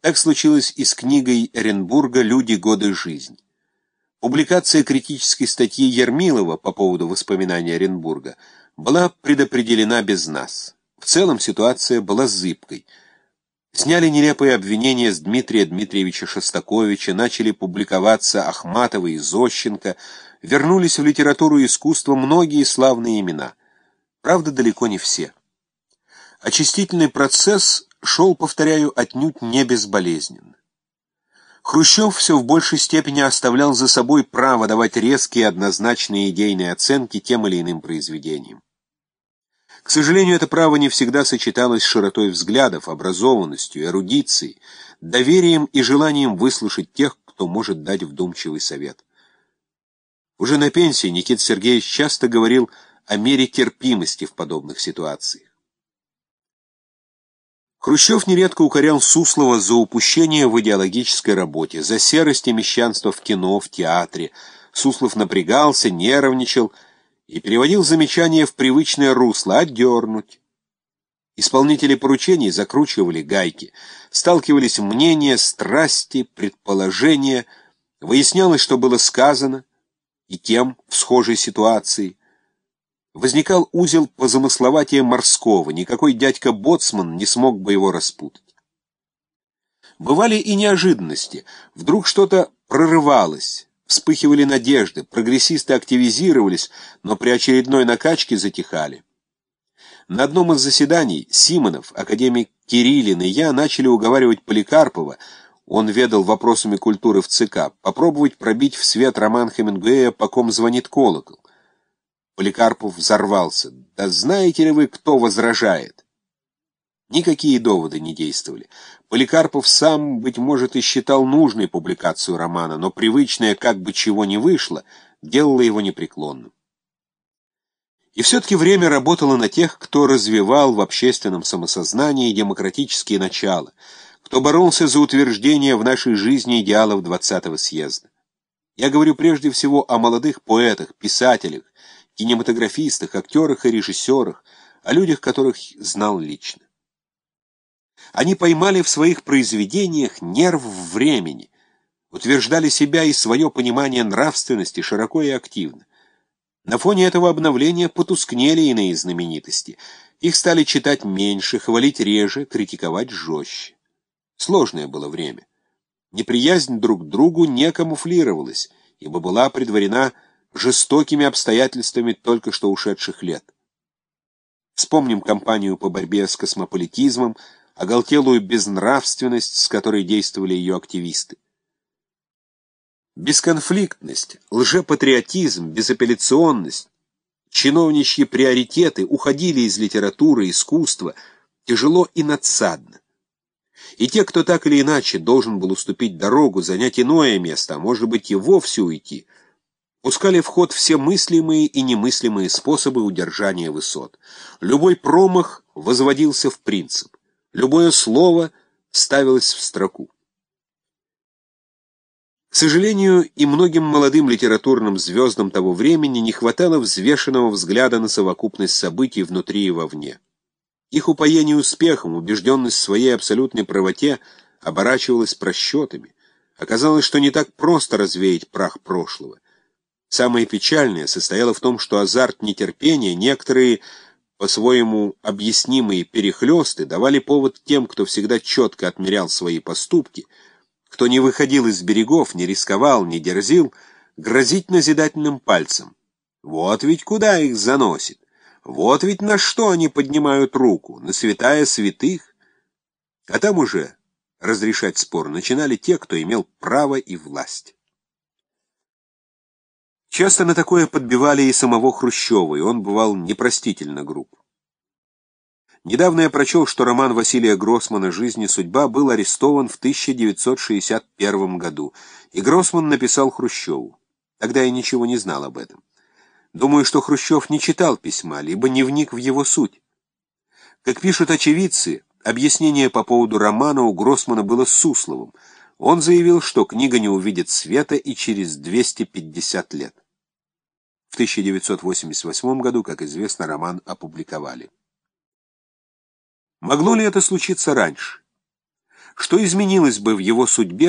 Так случилось и с книгой Эренбурга «Люди. Годы. Жизнь». Публикация критической статьи Ермилова по поводу воспоминаний Оренбурга была предопределена без нас. В целом ситуация была зыбкой. Сняли нелепые обвинения с Дмитрия Дмитриевича Шостаковича, начали публиковаться Ахматова и Зощенко, вернулись в литературу и искусство многие славные имена. Правда, далеко не все. Очистительный процесс шел, повторяю, отнюдь не безболезненно. Хрущев все в большей степени оставлял за собой право давать резкие однозначные идейные оценки тем или иным произведениям. К сожалению, это право не всегда сочеталось с широтой взглядов, образованностью, эрудицией, доверием и желанием выслушать тех, кто может дать вдумчивый совет. Уже на пенсии Никита Сергеевич часто говорил о мере терпимости в подобных ситуациях. Хрущев нередко укорял Суслова за упущение в идеологической работе, за серость и мещанство в кино, в театре. Суслов напрягался, нервничал и переводил замечания в привычное русло — отдернуть. Исполнители поручений закручивали гайки, сталкивались мнения, страсти, предположения, выяснялось, что было сказано и кем в схожей ситуации возникал узел по замысловатия морского, никакой дядька-боцман не смог бы его распутать. Бывали и неожиданности, вдруг что-то прорывалось, вспыхивали надежды, прогрессисты активизировались, но при очередной накачке затихали. На одном из заседаний Симонов, академик Кириллин и я начали уговаривать Поликарпова, он ведал вопросами культуры в ЦК, попробовать пробить в свет роман Хемингуэя «По ком звонит колокол». Поликарпов взорвался. «Да знаете ли вы, кто возражает?» Никакие доводы не действовали. Поликарпов сам, быть может, и считал нужной публикацию романа, но привычное «как бы чего ни вышло» делало его непреклонным. И все-таки время работало на тех, кто развивал в общественном самосознании демократические начала, кто боролся за утверждение в нашей жизни идеалов 20-го съезда. Я говорю прежде всего о молодых поэтах, писателях, кинематографистах, актерах и режиссерах, о людях, которых знал лично. Они поймали в своих произведениях нерв времени, утверждали себя и свое понимание нравственности широко и активно. На фоне этого обновления потускнели иные знаменитости. Их стали читать меньше, хвалить реже, критиковать жестче. Сложное было время. Неприязнь друг к другу не камуфлировалась, ибо была предварена жестокими обстоятельствами только что ушедших лет. Вспомним кампанию по борьбе с космополитизмом, оголтелую безнравственность, с которой действовали ее активисты. Бесконфликтность, лжепатриотизм, безапелляционность, чиновничьи приоритеты уходили из литературы, искусства, тяжело и надсадно. И те, кто так или иначе должен был уступить дорогу, занять иное место, а может быть и вовсе уйти – пускали в ход все мыслимые и немыслимые способы удержания высот. Любой промах возводился в принцип, любое слово ставилось в строку. К сожалению, и многим молодым литературным звездам того времени не хватало взвешенного взгляда на совокупность событий внутри и вовне. Их упоение успехом, убежденность в своей абсолютной правоте оборачивалась просчетами. Оказалось, что не так просто развеять прах прошлого. Самое печальное состояло в том, что азарт нетерпения, некоторые по-своему объяснимые перехлесты давали повод тем, кто всегда четко отмерял свои поступки, кто не выходил из берегов, не рисковал, не дерзил, грозить назидательным пальцем. Вот ведь куда их заносит, вот ведь на что они поднимают руку, на святая святых. А там уже разрешать спор начинали те, кто имел право и власть. Часто на такое подбивали и самого Хрущева, и он бывал непростительно груб. Недавно я прочел, что роман Василия Гроссмана «Жизнь и судьба» был арестован в 1961 году, и Гроссман написал Хрущеву. Тогда я ничего не знал об этом. Думаю, что Хрущев не читал письма, либо не вник в его суть. Как пишут очевидцы, объяснение по поводу романа у Гроссмана было с Сусловым. Он заявил, что книга не увидит света и через 250 лет. В 1988 году, как известно, роман опубликовали. Могло ли это случиться раньше? Что изменилось бы в его судьбе,